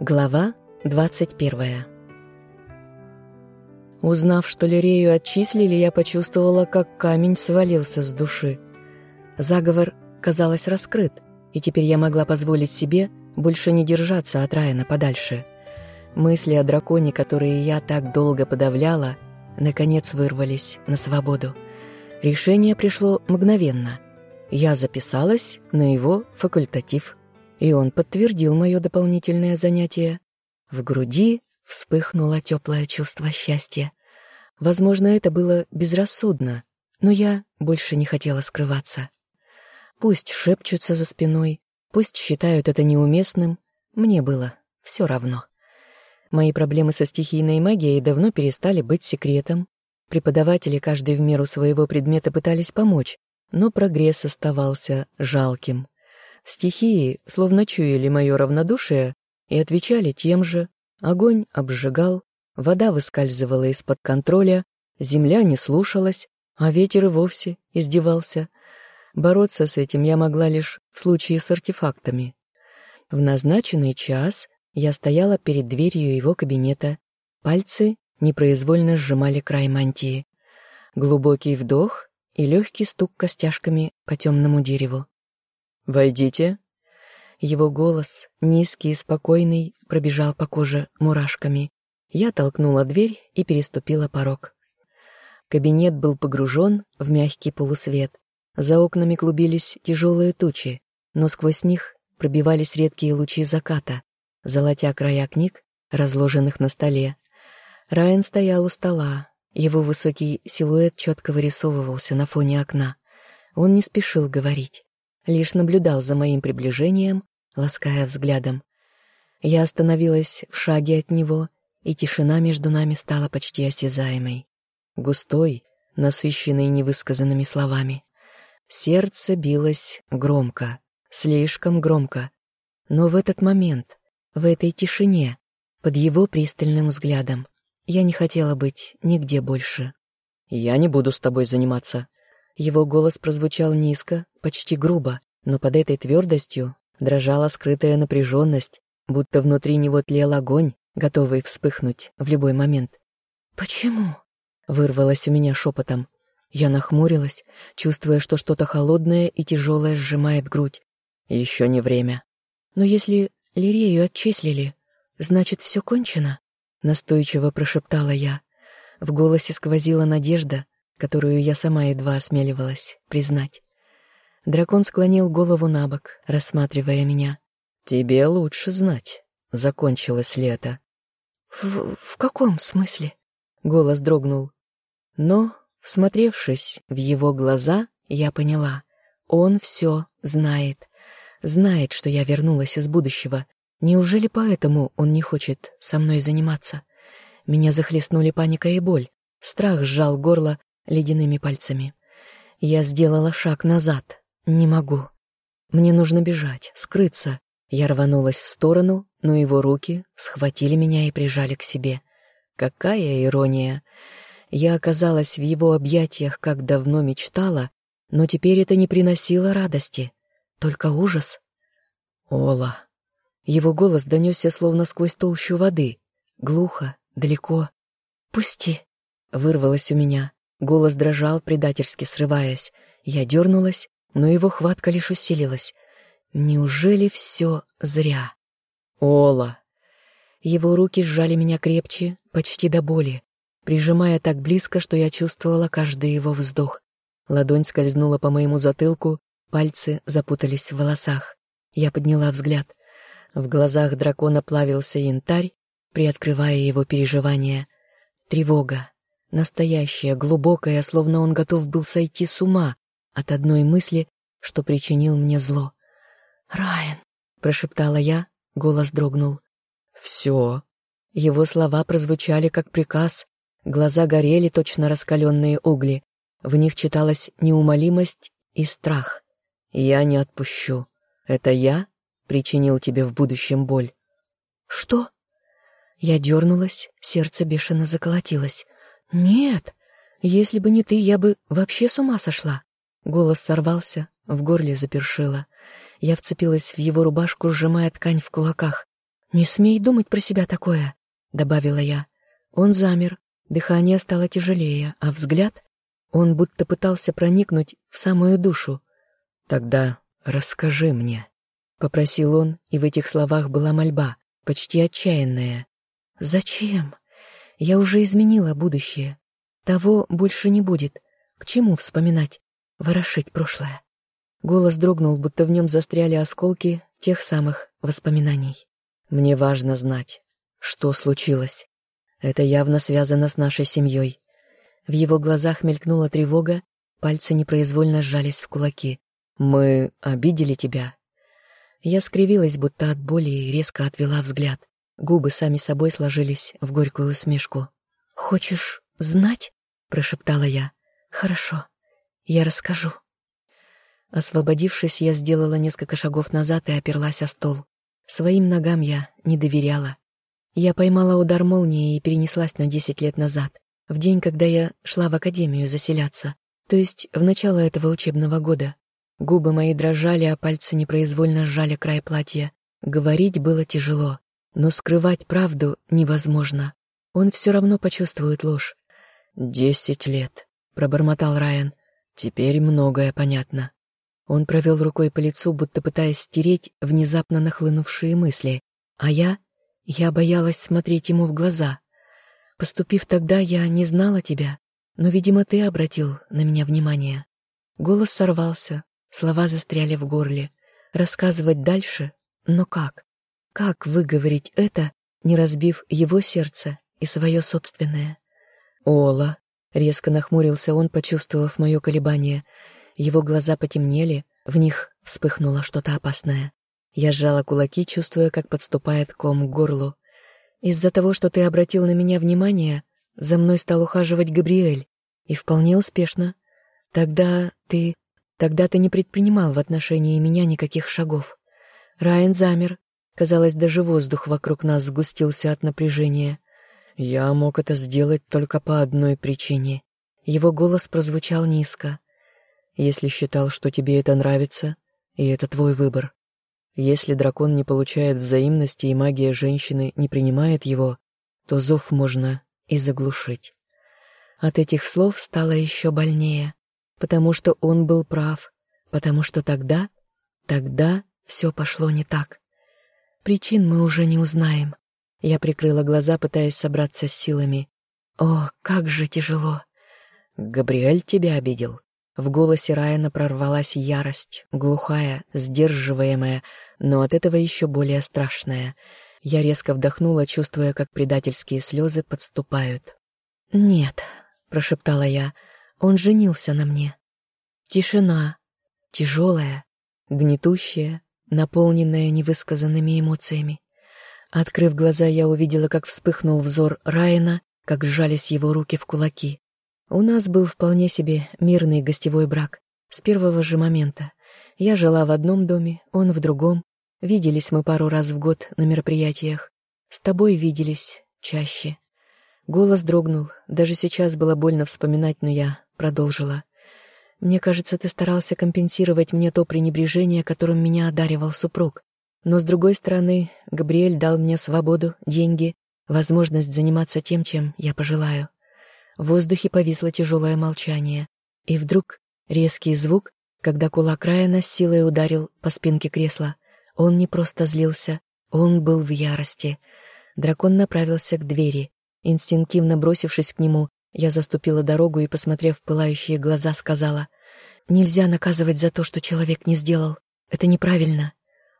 Глава 21 Узнав, что Лирею отчислили, я почувствовала, как камень свалился с души. Заговор, казалось, раскрыт, и теперь я могла позволить себе больше не держаться от Райана подальше. Мысли о драконе, которые я так долго подавляла, наконец вырвались на свободу. Решение пришло мгновенно. Я записалась на его факультатив, и он подтвердил мое дополнительное занятие. В груди вспыхнуло теплое чувство счастья. Возможно, это было безрассудно, но я больше не хотела скрываться. Пусть шепчутся за спиной, пусть считают это неуместным, мне было все равно. Мои проблемы со стихийной магией давно перестали быть секретом, Преподаватели, каждый в меру своего предмета, пытались помочь, но прогресс оставался жалким. Стихии словно чуяли мое равнодушие и отвечали тем же. Огонь обжигал, вода выскальзывала из-под контроля, земля не слушалась, а ветер и вовсе издевался. Бороться с этим я могла лишь в случае с артефактами. В назначенный час я стояла перед дверью его кабинета. Пальцы непроизвольно сжимали край мантии. Глубокий вдох и легкий стук костяшками по темному дереву. «Войдите». Его голос, низкий и спокойный, пробежал по коже мурашками. Я толкнула дверь и переступила порог. Кабинет был погружен в мягкий полусвет. За окнами клубились тяжелые тучи, но сквозь них пробивались редкие лучи заката, золотя края книг, разложенных на столе. Райан стоял у стола. Его высокий силуэт четко вырисовывался на фоне окна. Он не спешил говорить, лишь наблюдал за моим приближением, лаская взглядом. Я остановилась в шаге от него, и тишина между нами стала почти осязаемой. Густой, насыщенной невысказанными словами. Сердце билось громко, слишком громко. Но в этот момент, в этой тишине, под его пристальным взглядом, я не хотела быть нигде больше. «Я не буду с тобой заниматься». Его голос прозвучал низко, почти грубо, но под этой твердостью дрожала скрытая напряженность, будто внутри него тлел огонь, готовый вспыхнуть в любой момент. «Почему?» — вырвалось у меня шепотом. Я нахмурилась, чувствуя, что что-то холодное и тяжелое сжимает грудь. Еще не время. Но если Лирею отчислили, значит, все кончено? Настойчиво прошептала я. В голосе сквозила надежда, которую я сама едва осмеливалась признать. Дракон склонил голову на бок, рассматривая меня. «Тебе лучше знать, закончилось лето». «В, в каком смысле?» — голос дрогнул. Но, всмотревшись в его глаза, я поняла. Он все знает. Знает, что я вернулась из будущего, Неужели поэтому он не хочет со мной заниматься? Меня захлестнули паника и боль. Страх сжал горло ледяными пальцами. Я сделала шаг назад. Не могу. Мне нужно бежать, скрыться. Я рванулась в сторону, но его руки схватили меня и прижали к себе. Какая ирония! Я оказалась в его объятиях, как давно мечтала, но теперь это не приносило радости, только ужас. Ола. Его голос донесся словно сквозь толщу воды. Глухо, далеко. «Пусти!» — вырвалось у меня. Голос дрожал, предательски срываясь. Я дернулась, но его хватка лишь усилилась. Неужели все зря? «Ола!» Его руки сжали меня крепче, почти до боли, прижимая так близко, что я чувствовала каждый его вздох. Ладонь скользнула по моему затылку, пальцы запутались в волосах. Я подняла взгляд. В глазах дракона плавился янтарь, приоткрывая его переживания. Тревога, настоящая, глубокая, словно он готов был сойти с ума от одной мысли, что причинил мне зло. «Райан!» — прошептала я, голос дрогнул. «Все!» Его слова прозвучали как приказ, глаза горели точно раскаленные угли, в них читалась неумолимость и страх. «Я не отпущу. Это я причинил тебе в будущем боль». «Что?» Я дернулась, сердце бешено заколотилось. «Нет, если бы не ты, я бы вообще с ума сошла». Голос сорвался, в горле запершило. Я вцепилась в его рубашку, сжимая ткань в кулаках. «Не смей думать про себя такое», — добавила я. Он замер, дыхание стало тяжелее, а взгляд... Он будто пытался проникнуть в самую душу. «Тогда расскажи мне», — попросил он, и в этих словах была мольба, почти отчаянная. «Зачем? Я уже изменила будущее. Того больше не будет. К чему вспоминать, ворошить прошлое?» Голос дрогнул, будто в нем застряли осколки тех самых воспоминаний. «Мне важно знать, что случилось. Это явно связано с нашей семьей. В его глазах мелькнула тревога, пальцы непроизвольно сжались в кулаки. «Мы обидели тебя?» Я скривилась, будто от боли, и резко отвела взгляд. Губы сами собой сложились в горькую усмешку. «Хочешь знать?» — прошептала я. «Хорошо, я расскажу». Освободившись, я сделала несколько шагов назад и оперлась о стол. Своим ногам я не доверяла. Я поймала удар молнии и перенеслась на десять лет назад, в день, когда я шла в академию заселяться, то есть в начало этого учебного года. Губы мои дрожали, а пальцы непроизвольно сжали край платья. Говорить было тяжело, но скрывать правду невозможно. Он все равно почувствует ложь. «Десять лет», — пробормотал Райан. «Теперь многое понятно». Он провел рукой по лицу, будто пытаясь стереть внезапно нахлынувшие мысли, а я я боялась смотреть ему в глаза. Поступив тогда, я не знала тебя, но, видимо, ты обратил на меня внимание. Голос сорвался, слова застряли в горле. Рассказывать дальше? Но как? Как выговорить это, не разбив его сердце и свое собственное? «Ола!» — резко нахмурился он, почувствовав мое колебание. Его глаза потемнели, в них вспыхнуло что-то опасное. Я сжала кулаки, чувствуя, как подступает ком к горлу. «Из-за того, что ты обратил на меня внимание, за мной стал ухаживать Габриэль, и вполне успешно. Тогда ты... Тогда ты не предпринимал в отношении меня никаких шагов. Райан замер. Казалось, даже воздух вокруг нас сгустился от напряжения. Я мог это сделать только по одной причине. Его голос прозвучал низко. Если считал, что тебе это нравится, и это твой выбор. Если дракон не получает взаимности и магия женщины не принимает его, то зов можно и заглушить. От этих слов стало еще больнее, потому что он был прав, потому что тогда, тогда все пошло не так. Причин мы уже не узнаем. Я прикрыла глаза, пытаясь собраться с силами. О, как же тяжело. Габриэль тебя обидел. В голосе Райана прорвалась ярость, глухая, сдерживаемая, но от этого еще более страшная. Я резко вдохнула, чувствуя, как предательские слезы подступают. «Нет», — прошептала я, — «он женился на мне». Тишина, тяжелая, гнетущая, наполненная невысказанными эмоциями. Открыв глаза, я увидела, как вспыхнул взор Райана, как сжались его руки в кулаки. У нас был вполне себе мирный гостевой брак. С первого же момента. Я жила в одном доме, он в другом. Виделись мы пару раз в год на мероприятиях. С тобой виделись чаще. Голос дрогнул. Даже сейчас было больно вспоминать, но я продолжила. Мне кажется, ты старался компенсировать мне то пренебрежение, которым меня одаривал супруг. Но, с другой стороны, Габриэль дал мне свободу, деньги, возможность заниматься тем, чем я пожелаю. В воздухе повисло тяжелое молчание. И вдруг резкий звук, когда кулак Райана с силой ударил по спинке кресла. Он не просто злился, он был в ярости. Дракон направился к двери. Инстинктивно бросившись к нему, я заступила дорогу и, посмотрев в пылающие глаза, сказала, «Нельзя наказывать за то, что человек не сделал. Это неправильно».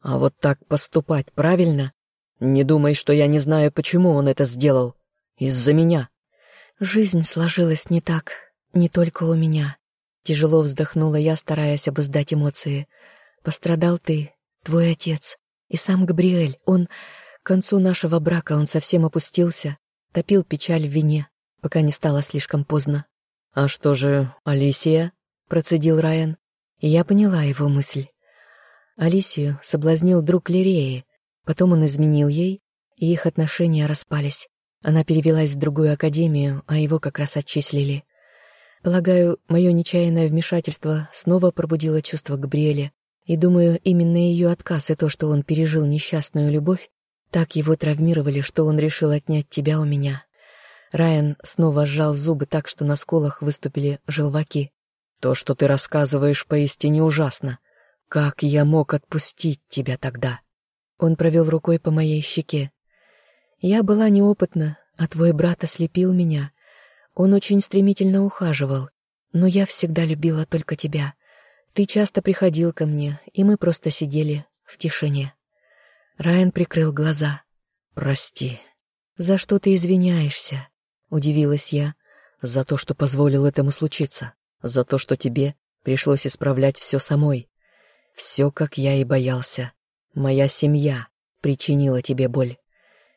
«А вот так поступать правильно? Не думай, что я не знаю, почему он это сделал. Из-за меня». Жизнь сложилась не так, не только у меня. Тяжело вздохнула я, стараясь обуздать эмоции. Пострадал ты, твой отец, и сам Габриэль. Он... К концу нашего брака он совсем опустился, топил печаль в вине, пока не стало слишком поздно. «А что же Алисия?» — процедил Райан. Я поняла его мысль. Алисию соблазнил друг Лиреи, потом он изменил ей, и их отношения распались. Она перевелась в другую академию, а его как раз отчислили. Полагаю, мое нечаянное вмешательство снова пробудило чувство Габриэля, и думаю, именно ее отказ и то, что он пережил несчастную любовь, Так его травмировали, что он решил отнять тебя у меня. Райан снова сжал зубы так, что на сколах выступили желваки. То, что ты рассказываешь, поистине ужасно. Как я мог отпустить тебя тогда? Он провел рукой по моей щеке. Я была неопытна, а твой брат ослепил меня. Он очень стремительно ухаживал, но я всегда любила только тебя. Ты часто приходил ко мне, и мы просто сидели в тишине. Райан прикрыл глаза. «Прости. За что ты извиняешься?» — удивилась я. «За то, что позволил этому случиться. За то, что тебе пришлось исправлять все самой. Все, как я и боялся. Моя семья причинила тебе боль.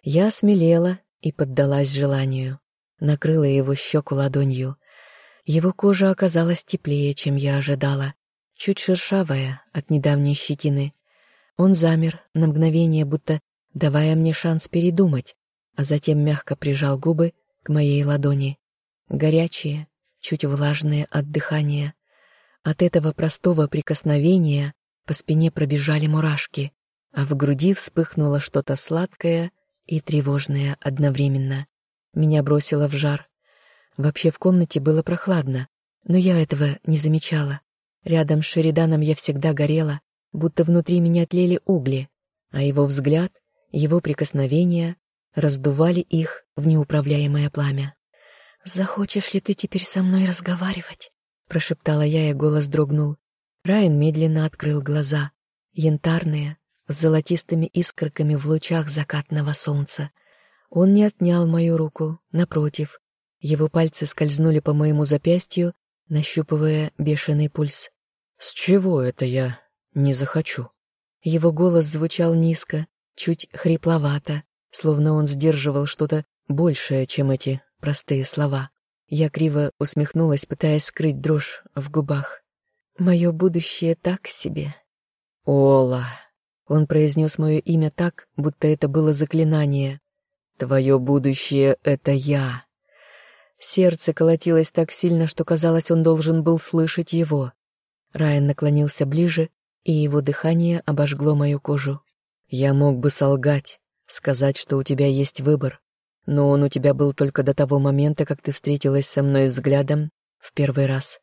Я смелела и поддалась желанию. Накрыла его щеку ладонью. Его кожа оказалась теплее, чем я ожидала, чуть шершавая от недавней щетины. Он замер на мгновение, будто давая мне шанс передумать, а затем мягко прижал губы к моей ладони. Горячие, чуть влажные от дыхания. От этого простого прикосновения по спине пробежали мурашки, а в груди вспыхнуло что-то сладкое и тревожное одновременно. Меня бросило в жар. Вообще в комнате было прохладно, но я этого не замечала. Рядом с Шериданом я всегда горела, будто внутри меня тлели угли, а его взгляд, его прикосновения раздували их в неуправляемое пламя. «Захочешь ли ты теперь со мной разговаривать?» — прошептала я, и голос дрогнул. Райан медленно открыл глаза, янтарные, с золотистыми искорками в лучах закатного солнца. Он не отнял мою руку, напротив. Его пальцы скользнули по моему запястью, нащупывая бешеный пульс. «С чего это я не захочу?» Его голос звучал низко, чуть хрипловато, словно он сдерживал что-то большее, чем эти простые слова. Я криво усмехнулась, пытаясь скрыть дрожь в губах. «Мое будущее так себе». «Ола!» Он произнес мое имя так, будто это было заклинание. «Твое будущее — это я». Сердце колотилось так сильно, что казалось, он должен был слышать его. Райан наклонился ближе, и его дыхание обожгло мою кожу. «Я мог бы солгать, сказать, что у тебя есть выбор, но он у тебя был только до того момента, как ты встретилась со мной взглядом в первый раз.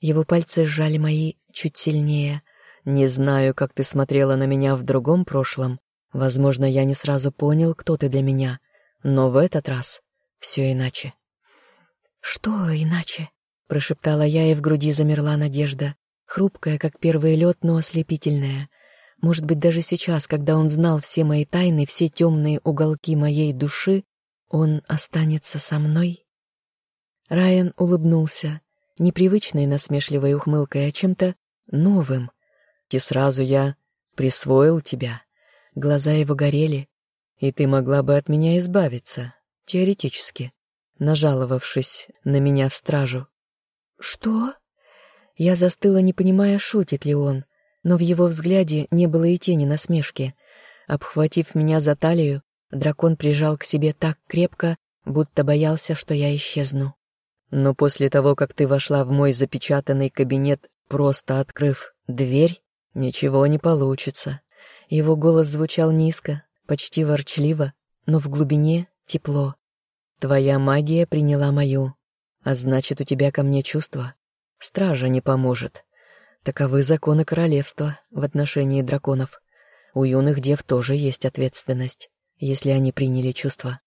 Его пальцы сжали мои чуть сильнее. Не знаю, как ты смотрела на меня в другом прошлом. Возможно, я не сразу понял, кто ты для меня. Но в этот раз все иначе. «Что иначе?» — прошептала я, и в груди замерла надежда. Хрупкая, как первый лед, но ослепительная. Может быть, даже сейчас, когда он знал все мои тайны, все темные уголки моей души, он останется со мной? Райан улыбнулся, непривычной насмешливой ухмылкой, а чем-то новым. И сразу я присвоил тебя. Глаза его горели, и ты могла бы от меня избавиться, теоретически, нажаловавшись на меня в стражу. Что? Я застыла, не понимая, шутит ли он, но в его взгляде не было и тени насмешки. Обхватив меня за талию, дракон прижал к себе так крепко, будто боялся, что я исчезну. Но после того, как ты вошла в мой запечатанный кабинет, просто открыв дверь, ничего не получится. Его голос звучал низко, почти ворчливо, но в глубине тепло. Твоя магия приняла мою, а значит, у тебя ко мне чувства. Стража не поможет. Таковы законы королевства в отношении драконов. У юных дев тоже есть ответственность, если они приняли чувства.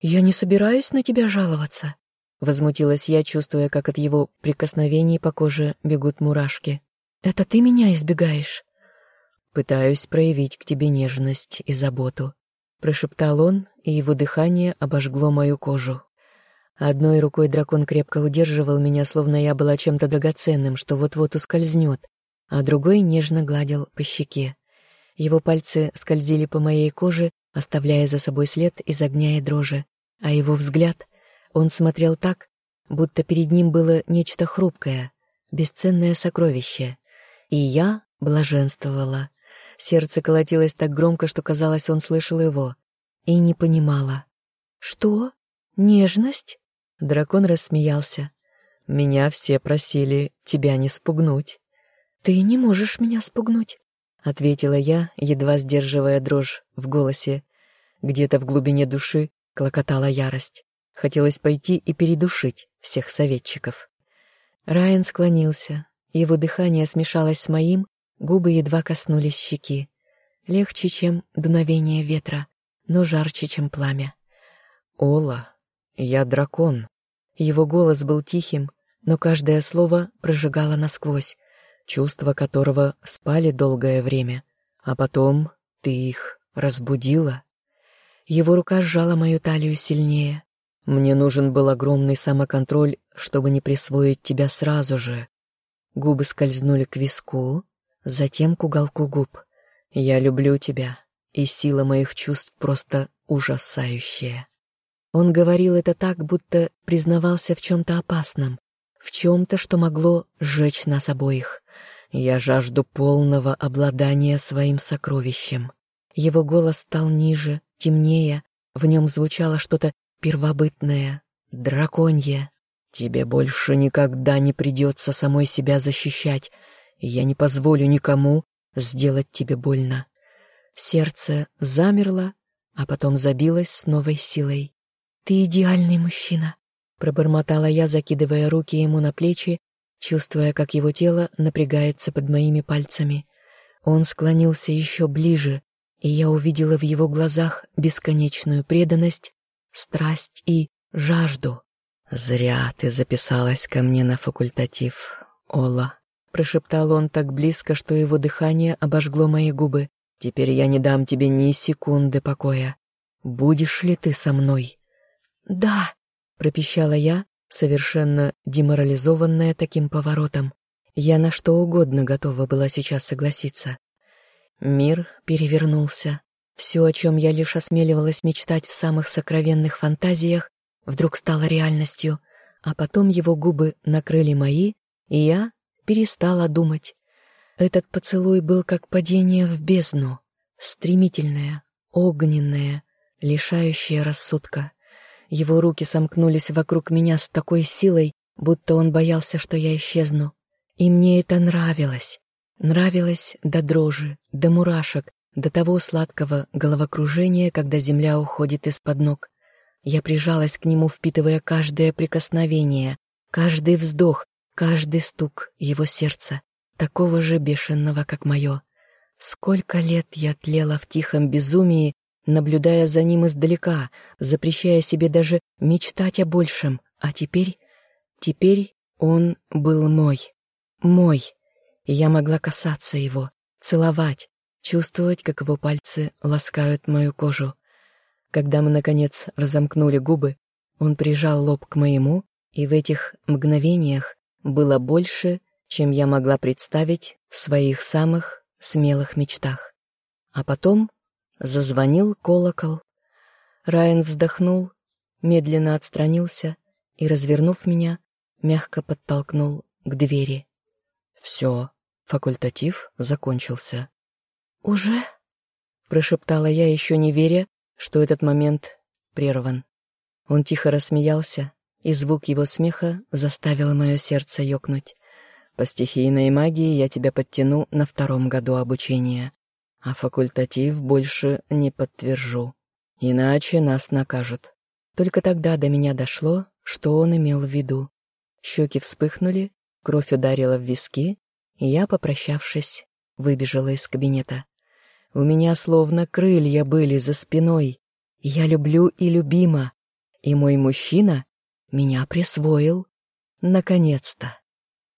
«Я не собираюсь на тебя жаловаться», — возмутилась я, чувствуя, как от его прикосновений по коже бегут мурашки. «Это ты меня избегаешь?» «Пытаюсь проявить к тебе нежность и заботу», — прошептал он, и его дыхание обожгло мою кожу. Одной рукой дракон крепко удерживал меня, словно я была чем-то драгоценным, что вот-вот ускользнет, а другой нежно гладил по щеке. Его пальцы скользили по моей коже, оставляя за собой след из огня и дрожи, а его взгляд, он смотрел так, будто перед ним было нечто хрупкое, бесценное сокровище. И я блаженствовала. Сердце колотилось так громко, что казалось, он слышал его. И не понимала. «Что? Нежность?» Дракон рассмеялся. «Меня все просили тебя не спугнуть». «Ты не можешь меня спугнуть», — ответила я, едва сдерживая дрожь в голосе. Где-то в глубине души клокотала ярость. Хотелось пойти и передушить всех советчиков. Райан склонился, его дыхание смешалось с моим, губы едва коснулись щеки. Легче, чем дуновение ветра, но жарче, чем пламя. «Ола, я дракон». Его голос был тихим, но каждое слово прожигало насквозь, чувства которого спали долгое время, а потом ты их разбудила. Его рука сжала мою талию сильнее. Мне нужен был огромный самоконтроль, чтобы не присвоить тебя сразу же. Губы скользнули к виску, затем к уголку губ. Я люблю тебя, и сила моих чувств просто ужасающая. Он говорил это так, будто признавался в чем-то опасном, в чем-то, что могло сжечь нас обоих. Я жажду полного обладания своим сокровищем. Его голос стал ниже, темнее, в нем звучало что-то первобытное, драконье. Тебе больше никогда не придется самой себя защищать, я не позволю никому сделать тебе больно. Сердце замерло, а потом забилось с новой силой. «Ты идеальный мужчина», — пробормотала я, закидывая руки ему на плечи, чувствуя, как его тело напрягается под моими пальцами. Он склонился еще ближе, и я увидела в его глазах бесконечную преданность, страсть и жажду. «Зря ты записалась ко мне на факультатив, Ола», — прошептал он так близко, что его дыхание обожгло мои губы. «Теперь я не дам тебе ни секунды покоя. Будешь ли ты со мной?» «Да», — пропищала я, совершенно деморализованная таким поворотом. Я на что угодно готова была сейчас согласиться. Мир перевернулся. Все, о чем я лишь осмеливалась мечтать в самых сокровенных фантазиях, вдруг стало реальностью, а потом его губы накрыли мои, и я перестала думать. Этот поцелуй был как падение в бездну, стремительное, огненное, лишающее рассудка. Его руки сомкнулись вокруг меня с такой силой, будто он боялся, что я исчезну. И мне это нравилось. Нравилось до дрожи, до мурашек, до того сладкого головокружения, когда земля уходит из-под ног. Я прижалась к нему, впитывая каждое прикосновение, каждый вздох, каждый стук его сердца, такого же бешеного, как мое. Сколько лет я тлела в тихом безумии, наблюдая за ним издалека, запрещая себе даже мечтать о большем. А теперь... Теперь он был мой. Мой. И я могла касаться его, целовать, чувствовать, как его пальцы ласкают мою кожу. Когда мы, наконец, разомкнули губы, он прижал лоб к моему, и в этих мгновениях было больше, чем я могла представить в своих самых смелых мечтах. А потом Зазвонил колокол. Райан вздохнул, медленно отстранился и, развернув меня, мягко подтолкнул к двери. Все, факультатив закончился. «Уже?» — прошептала я, еще не веря, что этот момент прерван. Он тихо рассмеялся, и звук его смеха заставил мое сердце ёкнуть. «По стихийной магии я тебя подтяну на втором году обучения а факультатив больше не подтвержу. Иначе нас накажут. Только тогда до меня дошло, что он имел в виду. Щеки вспыхнули, кровь ударила в виски, и я, попрощавшись, выбежала из кабинета. У меня словно крылья были за спиной. Я люблю и любима, и мой мужчина меня присвоил. Наконец-то.